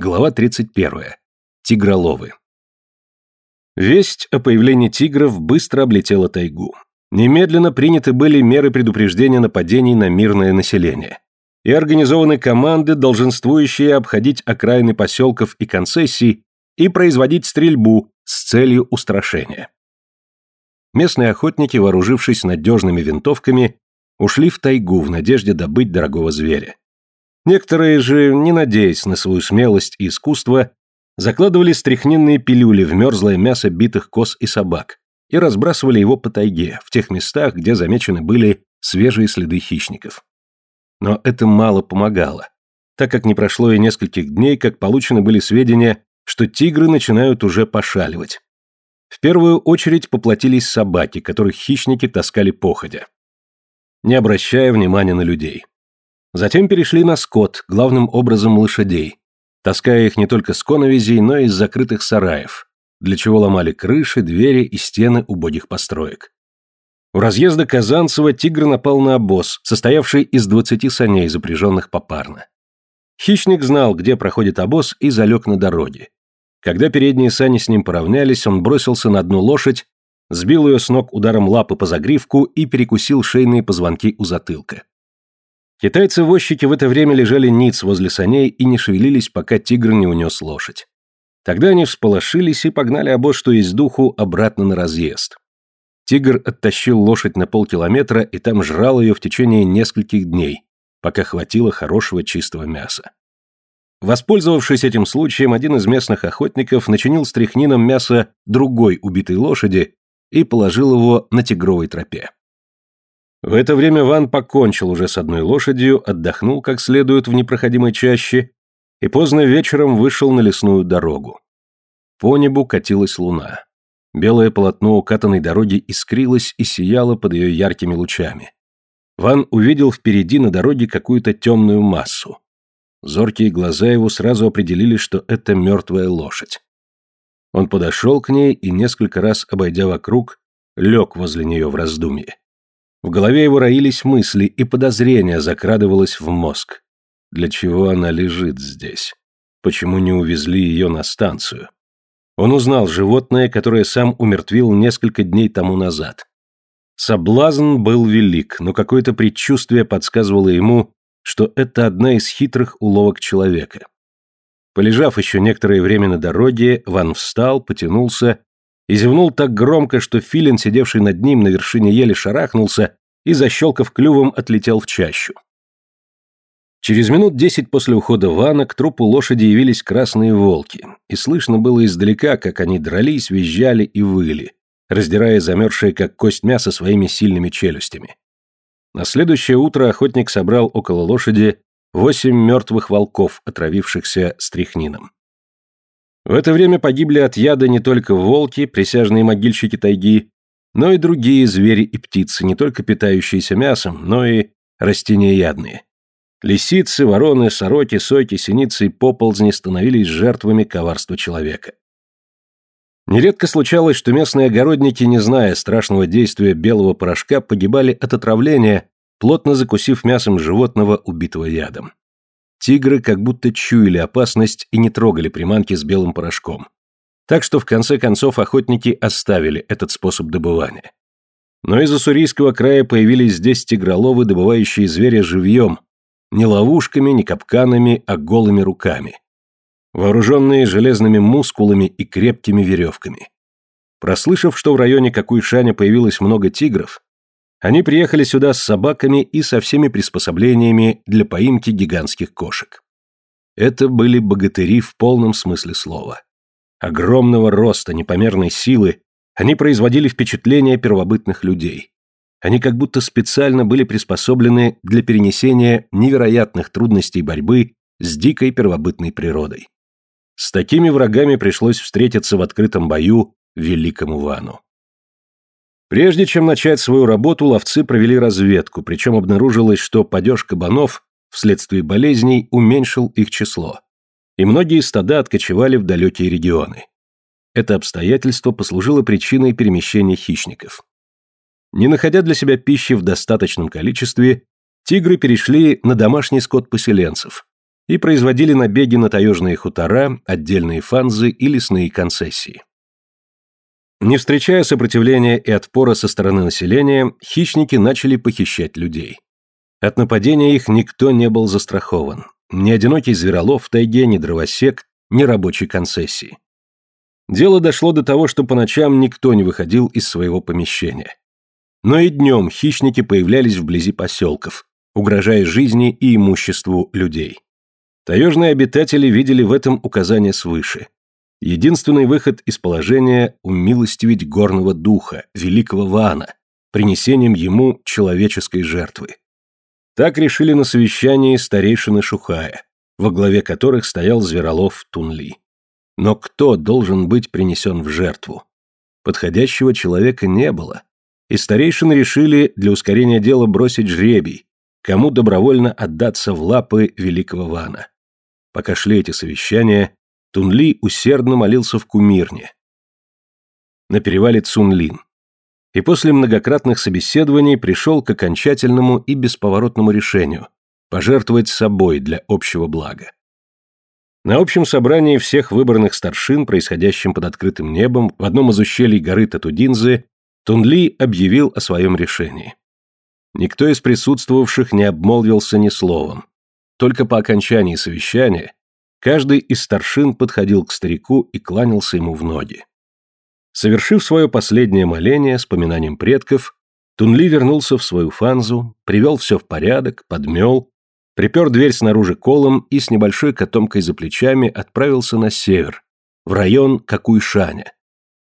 Глава 31. Тигроловы. Весть о появлении тигров быстро облетела тайгу. Немедленно приняты были меры предупреждения нападений на мирное население. И организованы команды, долженствующие обходить окраины поселков и концессий и производить стрельбу с целью устрашения. Местные охотники, вооружившись надежными винтовками, ушли в тайгу в надежде добыть дорогого зверя. Некоторые же, не надеясь на свою смелость и искусство, закладывали стряхненные пилюли в мерзлое мясо битых коз и собак и разбрасывали его по тайге, в тех местах, где замечены были свежие следы хищников. Но это мало помогало, так как не прошло и нескольких дней, как получены были сведения, что тигры начинают уже пошаливать. В первую очередь поплатились собаки, которых хищники таскали походя, не обращая внимания на людей. Затем перешли на скот, главным образом лошадей, таская их не только с коновизей, но и из закрытых сараев, для чего ломали крыши, двери и стены убогих построек. У разъезда Казанцева тигр напал на обоз, состоявший из 20 саней, запряженных попарно. Хищник знал, где проходит обоз, и залег на дороге. Когда передние сани с ним поравнялись, он бросился на одну лошадь, сбил ее с ног ударом лапы по загривку и перекусил шейные позвонки у затылка. Китайцы-возчики в это время лежали ниц возле саней и не шевелились, пока тигр не унес лошадь. Тогда они всполошились и погнали обоз, что есть духу, обратно на разъезд. Тигр оттащил лошадь на полкилометра и там жрал ее в течение нескольких дней, пока хватило хорошего чистого мяса. Воспользовавшись этим случаем, один из местных охотников начинил стряхнином мясо другой убитой лошади и положил его на тигровой тропе. В это время Ван покончил уже с одной лошадью, отдохнул как следует в непроходимой чаще и поздно вечером вышел на лесную дорогу. По небу катилась луна. Белое полотно укатанной дороги искрилось и сияло под ее яркими лучами. Ван увидел впереди на дороге какую-то темную массу. Зоркие глаза его сразу определили, что это мертвая лошадь. Он подошел к ней и, несколько раз обойдя вокруг, лег возле нее в раздумье. В голове его роились мысли, и подозрение закрадывалось в мозг. Для чего она лежит здесь? Почему не увезли ее на станцию? Он узнал животное, которое сам умертвил несколько дней тому назад. Соблазн был велик, но какое-то предчувствие подсказывало ему, что это одна из хитрых уловок человека. Полежав еще некоторое время на дороге, Ван встал, потянулся и зевнул так громко, что филин, сидевший над ним на вершине ели, шарахнулся и, защелкав клювом, отлетел в чащу. Через минут десять после ухода Вана к трупу лошади явились красные волки, и слышно было издалека, как они дрались, визжали и выли, раздирая замерзшее, как кость мяса, своими сильными челюстями. На следующее утро охотник собрал около лошади восемь мертвых волков, отравившихся стряхнином. В это время погибли от яда не только волки, присяжные могильщики тайги, но и другие звери и птицы, не только питающиеся мясом, но и растениеядные. Лисицы, вороны, сороки, сойки, синицы и поползни становились жертвами коварства человека. Нередко случалось, что местные огородники, не зная страшного действия белого порошка, погибали от отравления, плотно закусив мясом животного, убитого ядом. Тигры как будто чуяли опасность и не трогали приманки с белым порошком. Так что в конце концов охотники оставили этот способ добывания. Но из Уссурийского края появились здесь тигроловы, добывающие зверя живьем, не ловушками, не капканами, а голыми руками. Вооруженные железными мускулами и крепкими веревками. Прослышав, что в районе Какуйшаня появилось много тигров, они приехали сюда с собаками и со всеми приспособлениями для поимки гигантских кошек. Это были богатыри в полном смысле слова. Огромного роста, непомерной силы, они производили впечатление первобытных людей. Они как будто специально были приспособлены для перенесения невероятных трудностей борьбы с дикой первобытной природой. С такими врагами пришлось встретиться в открытом бою великому Вану. Прежде чем начать свою работу, ловцы провели разведку, причем обнаружилось, что падеж кабанов вследствие болезней уменьшил их число, и многие стада откочевали в далекие регионы. Это обстоятельство послужило причиной перемещения хищников. Не находя для себя пищи в достаточном количестве, тигры перешли на домашний скот поселенцев и производили набеги на таежные хутора, отдельные фанзы и лесные концессии. Не встречая сопротивления и отпора со стороны населения, хищники начали похищать людей. От нападения их никто не был застрахован. Ни одинокий зверолов в тайге, ни дровосек, ни рабочий концессии. Дело дошло до того, что по ночам никто не выходил из своего помещения. Но и днем хищники появлялись вблизи поселков, угрожая жизни и имуществу людей. Таежные обитатели видели в этом указание свыше – Единственный выход из положения – умилостивить горного духа, великого Вана, принесением ему человеческой жертвы. Так решили на совещании старейшины Шухая, во главе которых стоял Зверолов Тунли. Но кто должен быть принесен в жертву? Подходящего человека не было, и старейшины решили для ускорения дела бросить жребий, кому добровольно отдаться в лапы великого Вана. Пока шли эти совещания – Тунли усердно молился в Кумирне, на перевале Цунлин, и после многократных собеседований пришел к окончательному и бесповоротному решению пожертвовать собой для общего блага. На общем собрании всех выбранных старшин, происходящем под открытым небом, в одном из ущелий горы Татудинзы, Тунли объявил о своем решении. Никто из присутствовавших не обмолвился ни словом. Только по окончании совещания Каждый из старшин подходил к старику и кланялся ему в ноги. Совершив свое последнее моление с поминанием предков, Тунли вернулся в свою фанзу, привел все в порядок, подмел, припер дверь снаружи колом и с небольшой котомкой за плечами отправился на север, в район Какуйшаня,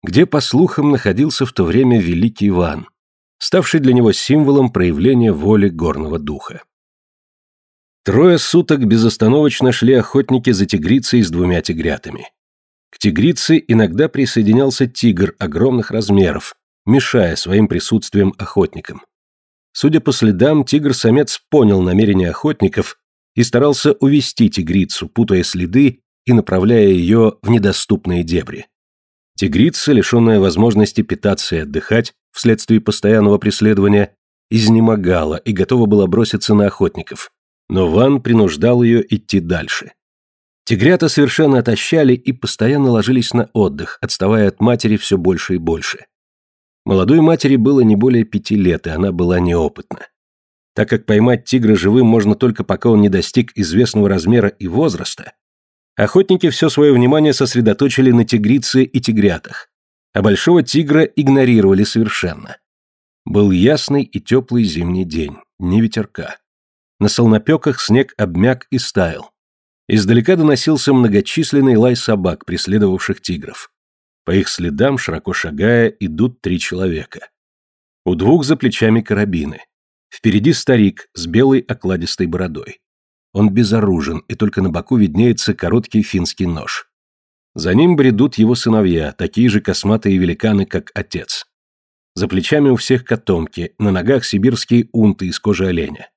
где, по слухам, находился в то время Великий Иван, ставший для него символом проявления воли горного духа. Трое суток безостановочно шли охотники за тигрицей с двумя тигрятами. К тигрице иногда присоединялся тигр огромных размеров, мешая своим присутствием охотникам. Судя по следам, тигр-самец понял намерения охотников и старался увести тигрицу, путая следы и направляя ее в недоступные дебри. Тигрица, лишенная возможности питаться и отдыхать вследствие постоянного преследования, изнемогала и готова была броситься на охотников но Ван принуждал ее идти дальше. Тигрята совершенно отощали и постоянно ложились на отдых, отставая от матери все больше и больше. Молодой матери было не более пяти лет, и она была неопытна. Так как поймать тигра живым можно только пока он не достиг известного размера и возраста, охотники все свое внимание сосредоточили на тигрице и тигрятах, а большого тигра игнорировали совершенно. Был ясный и теплый зимний день, не ветерка на солнопеках снег обмяк и стаял. Издалека доносился многочисленный лай собак, преследовавших тигров. По их следам, широко шагая, идут три человека. У двух за плечами карабины. Впереди старик с белой окладистой бородой. Он безоружен, и только на боку виднеется короткий финский нож. За ним бредут его сыновья, такие же косматые великаны, как отец. За плечами у всех котомки, на ногах сибирские унты из кожи оленя.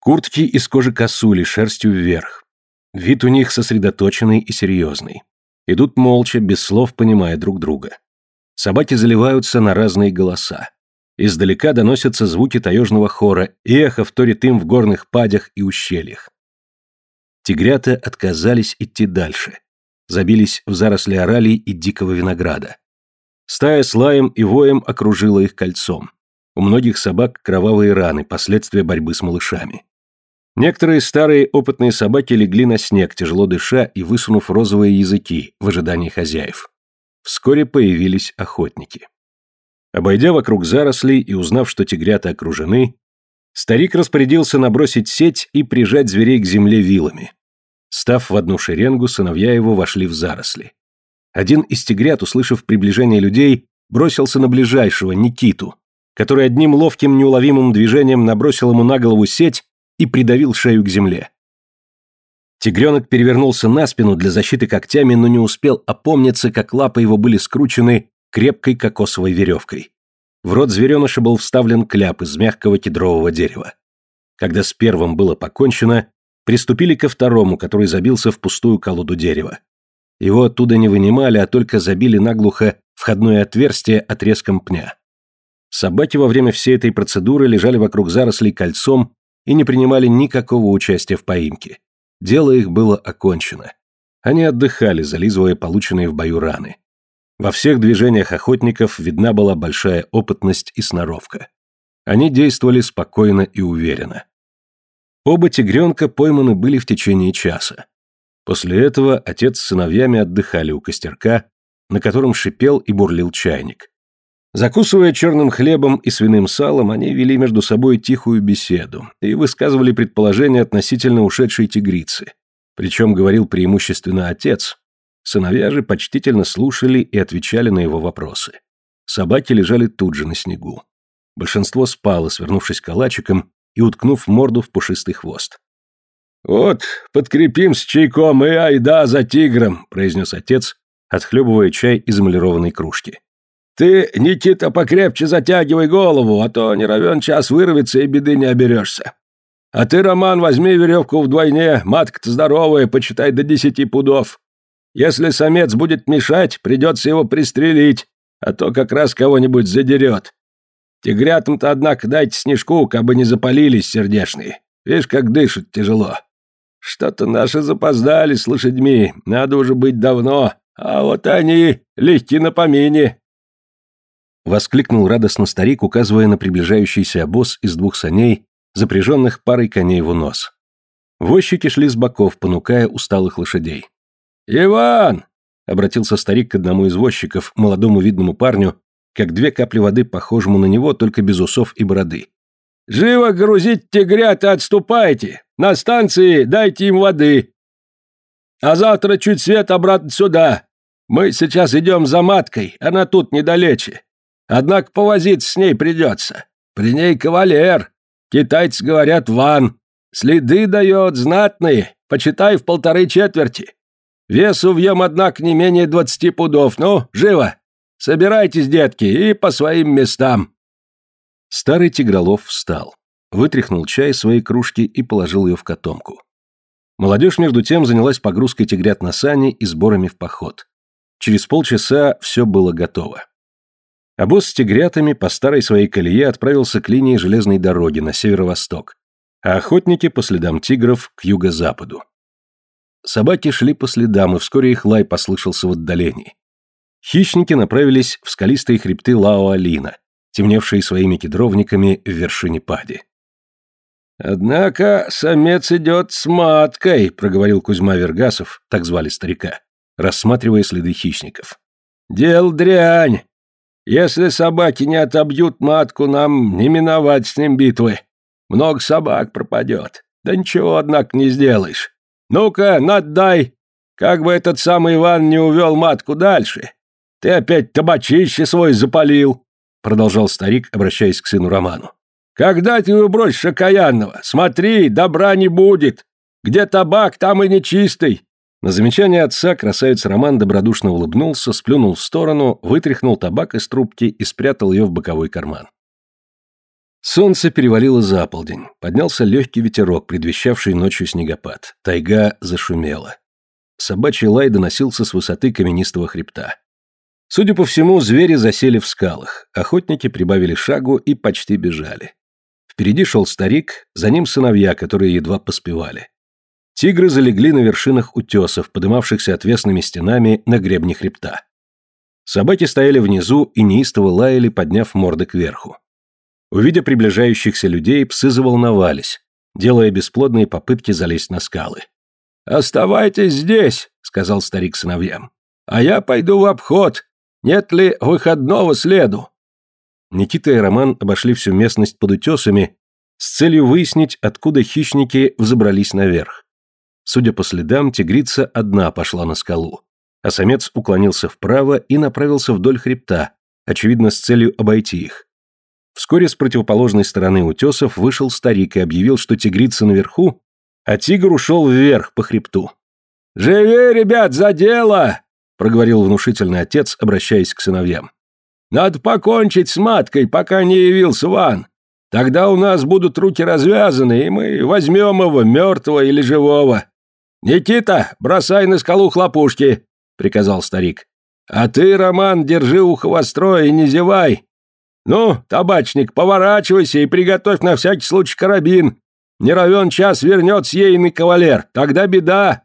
Куртки из кожи косули, шерстью вверх. Вид у них сосредоточенный и серьезный. Идут молча, без слов понимая друг друга. Собаки заливаются на разные голоса. Издалека доносятся звуки таежного хора, и эхо вторит им в горных падях и ущельях. Тигрята отказались идти дальше. Забились в заросли оралий и дикого винограда. Стая с лаем и воем окружила их кольцом. У многих собак кровавые раны, последствия борьбы с малышами. Некоторые старые опытные собаки легли на снег, тяжело дыша и высунув розовые языки в ожидании хозяев. Вскоре появились охотники. Обойдя вокруг зарослей и узнав, что тигрята окружены, старик распорядился набросить сеть и прижать зверей к земле вилами. Став в одну шеренгу, сыновья его вошли в заросли. Один из тигрят, услышав приближение людей, бросился на ближайшего, Никиту, который одним ловким неуловимым движением набросил ему на голову сеть и придавил шею к земле. Тигренок перевернулся на спину для защиты когтями, но не успел опомниться, как лапы его были скручены крепкой кокосовой веревкой. В рот звереныша был вставлен кляп из мягкого кедрового дерева. Когда с первым было покончено, приступили ко второму, который забился в пустую колоду дерева. Его оттуда не вынимали, а только забили наглухо входное отверстие отрезком пня. Собаки во время всей этой процедуры лежали вокруг зарослей кольцом и не принимали никакого участия в поимке. Дело их было окончено. Они отдыхали, зализывая полученные в бою раны. Во всех движениях охотников видна была большая опытность и сноровка. Они действовали спокойно и уверенно. Оба тигренка пойманы были в течение часа. После этого отец с сыновьями отдыхали у костерка, на котором шипел и бурлил чайник. Закусывая черным хлебом и свиным салом, они вели между собой тихую беседу и высказывали предположения относительно ушедшей тигрицы. Причем говорил преимущественно отец. Сыновья же почтительно слушали и отвечали на его вопросы. Собаки лежали тут же на снегу. Большинство спало, свернувшись калачиком и уткнув морду в пушистый хвост. «Вот, подкрепим с чайком и айда за тигром!» – произнес отец, отхлебывая чай из эмалированной кружки. Ты, Никита, покрепче затягивай голову, а то не равен час вырвется и беды не оберешься. А ты, Роман, возьми веревку вдвойне, матка-то здоровая, почитай до десяти пудов. Если самец будет мешать, придется его пристрелить, а то как раз кого-нибудь задерет. Тигрятам-то, однако, дайте снежку, кабы не запалились сердечные. Видишь, как дышат тяжело. Что-то наши запоздали с лошадьми, надо уже быть давно, а вот они легки на помине. Воскликнул радостно старик, указывая на приближающийся обоз из двух саней, запряженных парой коней в нос. Возчики шли с боков, понукая усталых лошадей. «Иван!» — обратился старик к одному из возчиков, молодому видному парню, как две капли воды, похожему на него, только без усов и бороды. «Живо грузить тигрят и отступайте! На станции дайте им воды! А завтра чуть свет обратно сюда! Мы сейчас идем за маткой, она тут недалече!» Однако повозить с ней придется. При ней кавалер. Китайцы говорят ван. Следы дает знатные, почитай в полторы четверти. Вес увьем, однако, не менее двадцати пудов. Ну, живо! Собирайтесь, детки, и по своим местам!» Старый Тигролов встал, вытряхнул чай из своей кружки и положил ее в котомку. Молодежь, между тем, занялась погрузкой тигрят на сани и сборами в поход. Через полчаса все было готово. Обоз с тигрятами по старой своей колее отправился к линии железной дороги на северо-восток, а охотники по следам тигров к юго-западу. Собаки шли по следам, и вскоре их лай послышался в отдалении. Хищники направились в скалистые хребты Лао-Алина, темневшие своими кедровниками в вершине пади. «Однако самец идет с маткой», — проговорил Кузьма Вергасов, так звали старика, рассматривая следы хищников. «Дел дрянь! Если собаки не отобьют матку, нам не миновать с ним битвы. Много собак пропадет. Да ничего, однако, не сделаешь. Ну-ка, наддай, как бы этот самый Иван не увел матку дальше. Ты опять табачище свой запалил, — продолжал старик, обращаясь к сыну Роману. Когда ты выбросишь окаянного? Смотри, добра не будет. Где табак, там и нечистый. На замечание отца красавец Роман добродушно улыбнулся, сплюнул в сторону, вытряхнул табак из трубки и спрятал ее в боковой карман. Солнце перевалило за полдень. Поднялся легкий ветерок, предвещавший ночью снегопад. Тайга зашумела. Собачий лай доносился с высоты каменистого хребта. Судя по всему, звери засели в скалах. Охотники прибавили шагу и почти бежали. Впереди шел старик, за ним сыновья, которые едва поспевали. Тигры залегли на вершинах утесов, подымавшихся отвесными стенами на гребне хребта. Собаки стояли внизу и неистово лаяли, подняв морды кверху. Увидя приближающихся людей, псы заволновались, делая бесплодные попытки залезть на скалы. «Оставайтесь здесь», — сказал старик сыновьям. «А я пойду в обход. Нет ли выходного следу?» Никита и Роман обошли всю местность под утесами с целью выяснить, откуда хищники взобрались наверх. Судя по следам, тигрица одна пошла на скалу, а самец уклонился вправо и направился вдоль хребта, очевидно, с целью обойти их. Вскоре с противоположной стороны утесов вышел старик и объявил, что тигрица наверху, а тигр ушел вверх по хребту. Живее, ребят, за дело!» — проговорил внушительный отец, обращаясь к сыновьям. «Надо покончить с маткой, пока не явился Ван. Тогда у нас будут руки развязаны, и мы возьмем его, мертвого или живого. «Никита, бросай на скалу хлопушки!» — приказал старик. «А ты, Роман, держи ухо востро и не зевай! Ну, табачник, поворачивайся и приготовь на всякий случай карабин! Не равен час вернет съейный кавалер, тогда беда!»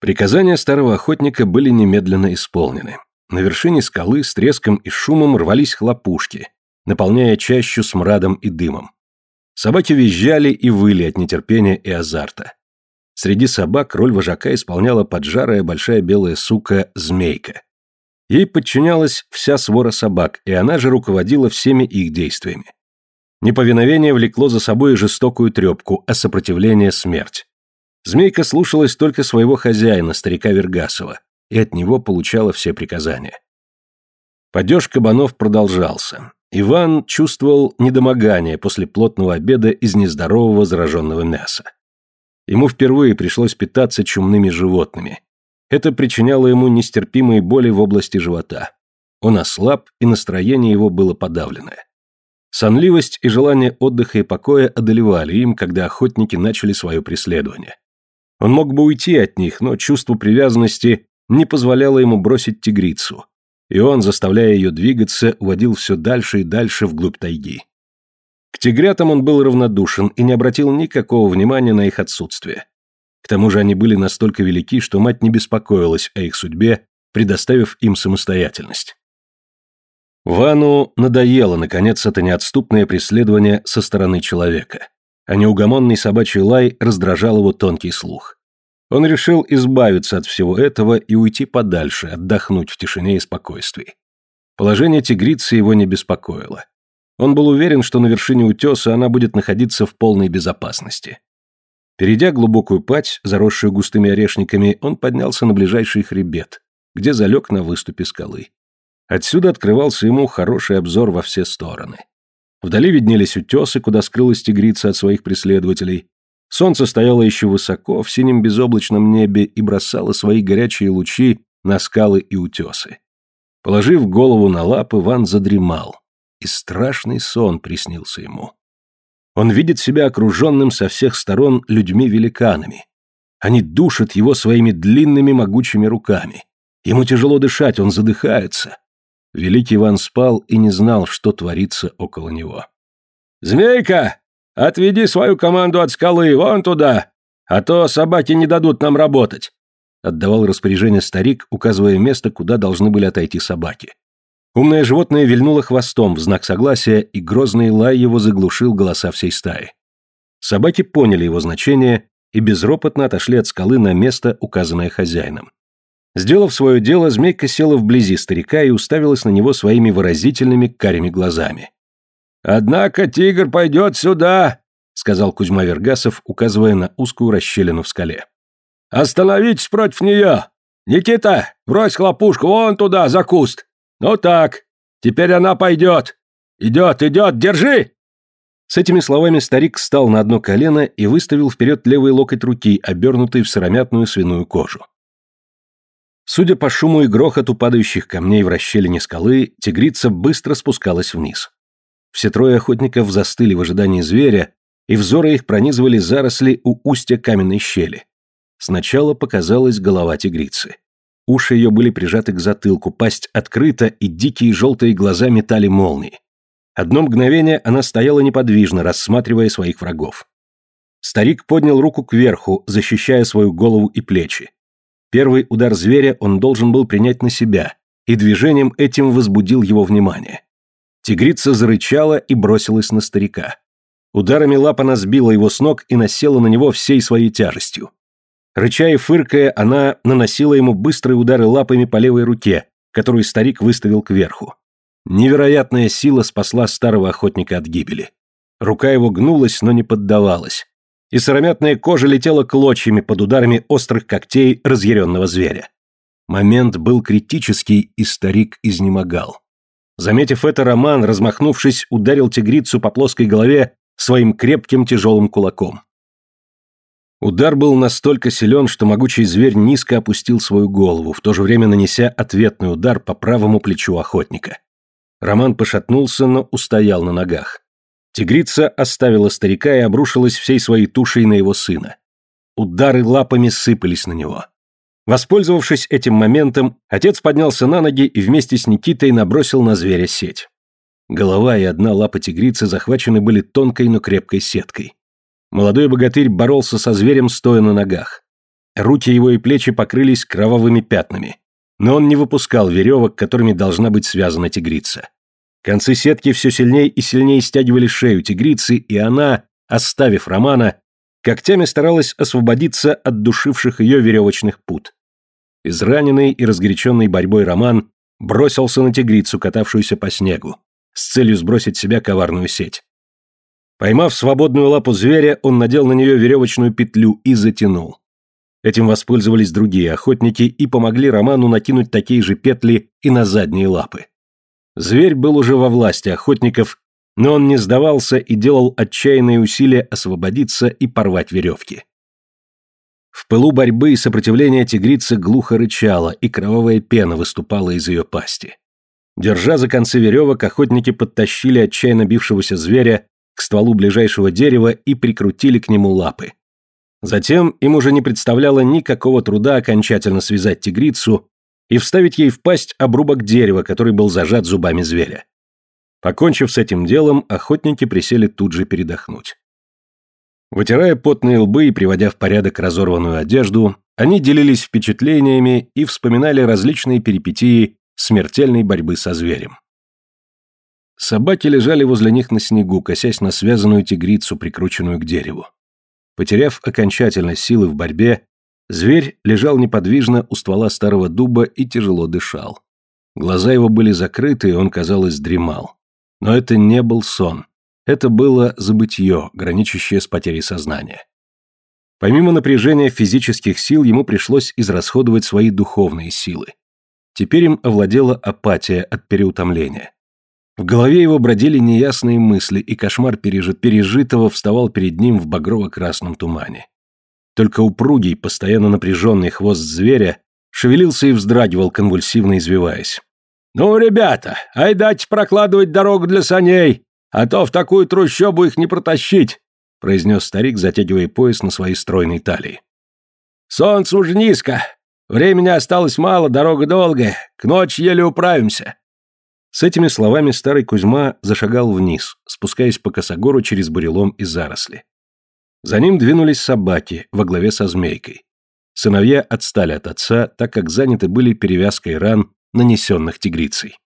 Приказания старого охотника были немедленно исполнены. На вершине скалы с треском и шумом рвались хлопушки, наполняя чащу смрадом и дымом. Собаки визжали и выли от нетерпения и азарта. Среди собак роль вожака исполняла поджарая большая белая сука «Змейка». Ей подчинялась вся свора собак, и она же руководила всеми их действиями. Неповиновение влекло за собой жестокую трепку, а сопротивление – смерть. Змейка слушалась только своего хозяина, старика Вергасова, и от него получала все приказания. Падеж кабанов продолжался. Иван чувствовал недомогание после плотного обеда из нездорового зараженного мяса. Ему впервые пришлось питаться чумными животными. Это причиняло ему нестерпимые боли в области живота. Он ослаб, и настроение его было подавленное. Сонливость и желание отдыха и покоя одолевали им, когда охотники начали свое преследование. Он мог бы уйти от них, но чувство привязанности не позволяло ему бросить тигрицу, и он, заставляя ее двигаться, уводил все дальше и дальше вглубь тайги. К тигрятам он был равнодушен и не обратил никакого внимания на их отсутствие. К тому же они были настолько велики, что мать не беспокоилась о их судьбе, предоставив им самостоятельность. Вану надоело, наконец, это неотступное преследование со стороны человека. А неугомонный собачий лай раздражал его тонкий слух. Он решил избавиться от всего этого и уйти подальше, отдохнуть в тишине и спокойствии. Положение тигрицы его не беспокоило. Он был уверен, что на вершине утеса она будет находиться в полной безопасности. Перейдя глубокую пать, заросшую густыми орешниками, он поднялся на ближайший хребет, где залег на выступе скалы. Отсюда открывался ему хороший обзор во все стороны. Вдали виднелись утесы, куда скрылась тигрица от своих преследователей. Солнце стояло еще высоко, в синем безоблачном небе, и бросало свои горячие лучи на скалы и утесы. Положив голову на лапы, Ван задремал, и страшный сон приснился ему. Он видит себя окруженным со всех сторон людьми-великанами. Они душат его своими длинными могучими руками. Ему тяжело дышать, он задыхается. Великий Иван спал и не знал, что творится около него. «Змейка, отведи свою команду от скалы вон туда, а то собаки не дадут нам работать!» Отдавал распоряжение старик, указывая место, куда должны были отойти собаки. Умное животное вильнуло хвостом в знак согласия, и грозный лай его заглушил голоса всей стаи. Собаки поняли его значение и безропотно отошли от скалы на место, указанное хозяином. Сделав свое дело, змейка села вблизи старика и уставилась на него своими выразительными карими глазами. «Однако тигр пойдет сюда!» — сказал Кузьма Вергасов, указывая на узкую расщелину в скале. «Остановитесь против нее! Никита, брось хлопушку вон туда, за куст! «Ну так, теперь она пойдет! Идет, идет, держи!» С этими словами старик встал на одно колено и выставил вперед левый локоть руки, обернутый в сыромятную свиную кожу. Судя по шуму и грохоту падающих камней в расщелине скалы, тигрица быстро спускалась вниз. Все трое охотников застыли в ожидании зверя, и взоры их пронизывали заросли у устья каменной щели. Сначала показалась голова тигрицы. Уши ее были прижаты к затылку, пасть открыта, и дикие желтые глаза метали молнии. Одно мгновение она стояла неподвижно, рассматривая своих врагов. Старик поднял руку кверху, защищая свою голову и плечи. Первый удар зверя он должен был принять на себя, и движением этим возбудил его внимание. Тигрица зарычала и бросилась на старика. Ударами лап она сбила его с ног и насела на него всей своей тяжестью. Рыча и фыркая, она наносила ему быстрые удары лапами по левой руке, которую старик выставил кверху. Невероятная сила спасла старого охотника от гибели. Рука его гнулась, но не поддавалась. И сыромятная кожа летела клочьями под ударами острых когтей разъяренного зверя. Момент был критический, и старик изнемогал. Заметив это, Роман, размахнувшись, ударил тигрицу по плоской голове своим крепким тяжелым кулаком. Удар был настолько силен, что могучий зверь низко опустил свою голову, в то же время нанеся ответный удар по правому плечу охотника. Роман пошатнулся, но устоял на ногах. Тигрица оставила старика и обрушилась всей своей тушей на его сына. Удары лапами сыпались на него. Воспользовавшись этим моментом, отец поднялся на ноги и вместе с Никитой набросил на зверя сеть. Голова и одна лапа тигрицы захвачены были тонкой, но крепкой сеткой. Молодой богатырь боролся со зверем, стоя на ногах. Руки его и плечи покрылись кровавыми пятнами, но он не выпускал веревок, которыми должна быть связана тигрица. Концы сетки все сильнее и сильнее стягивали шею тигрицы, и она, оставив Романа, когтями старалась освободиться от душивших ее веревочных пут. Израненный и разгоряченный борьбой Роман бросился на тигрицу, катавшуюся по снегу, с целью сбросить себя коварную сеть. Поймав свободную лапу зверя, он надел на нее веревочную петлю и затянул. Этим воспользовались другие охотники и помогли Роману накинуть такие же петли и на задние лапы. Зверь был уже во власти охотников, но он не сдавался и делал отчаянные усилия освободиться и порвать веревки. В пылу борьбы и сопротивления тигрица глухо рычала, и кровавая пена выступала из ее пасти. Держа за концы веревок, охотники подтащили отчаянно бившегося зверя к стволу ближайшего дерева и прикрутили к нему лапы. Затем им уже не представляло никакого труда окончательно связать тигрицу и вставить ей в пасть обрубок дерева, который был зажат зубами зверя. Покончив с этим делом, охотники присели тут же передохнуть. Вытирая потные лбы и приводя в порядок разорванную одежду, они делились впечатлениями и вспоминали различные перипетии смертельной борьбы со зверем. Собаки лежали возле них на снегу, косясь на связанную тигрицу, прикрученную к дереву. Потеряв окончательно силы в борьбе, зверь лежал неподвижно у ствола старого дуба и тяжело дышал. Глаза его были закрыты, и он, казалось, дремал. Но это не был сон. Это было забытье, граничащее с потерей сознания. Помимо напряжения физических сил, ему пришлось израсходовать свои духовные силы. Теперь им овладела апатия от переутомления. В голове его бродили неясные мысли, и кошмар пережит пережитого вставал перед ним в багрово-красном тумане. Только упругий, постоянно напряженный хвост зверя шевелился и вздрагивал, конвульсивно извиваясь. «Ну, ребята, ай дайте прокладывать дорогу для саней, а то в такую трущобу их не протащить!» произнес старик, затягивая пояс на своей стройной талии. «Солнце уж низко, времени осталось мало, дорога долгая, к ночи еле управимся. С этими словами старый Кузьма зашагал вниз, спускаясь по косогору через бурелом и заросли. За ним двинулись собаки во главе со змейкой. Сыновья отстали от отца, так как заняты были перевязкой ран, нанесенных тигрицей.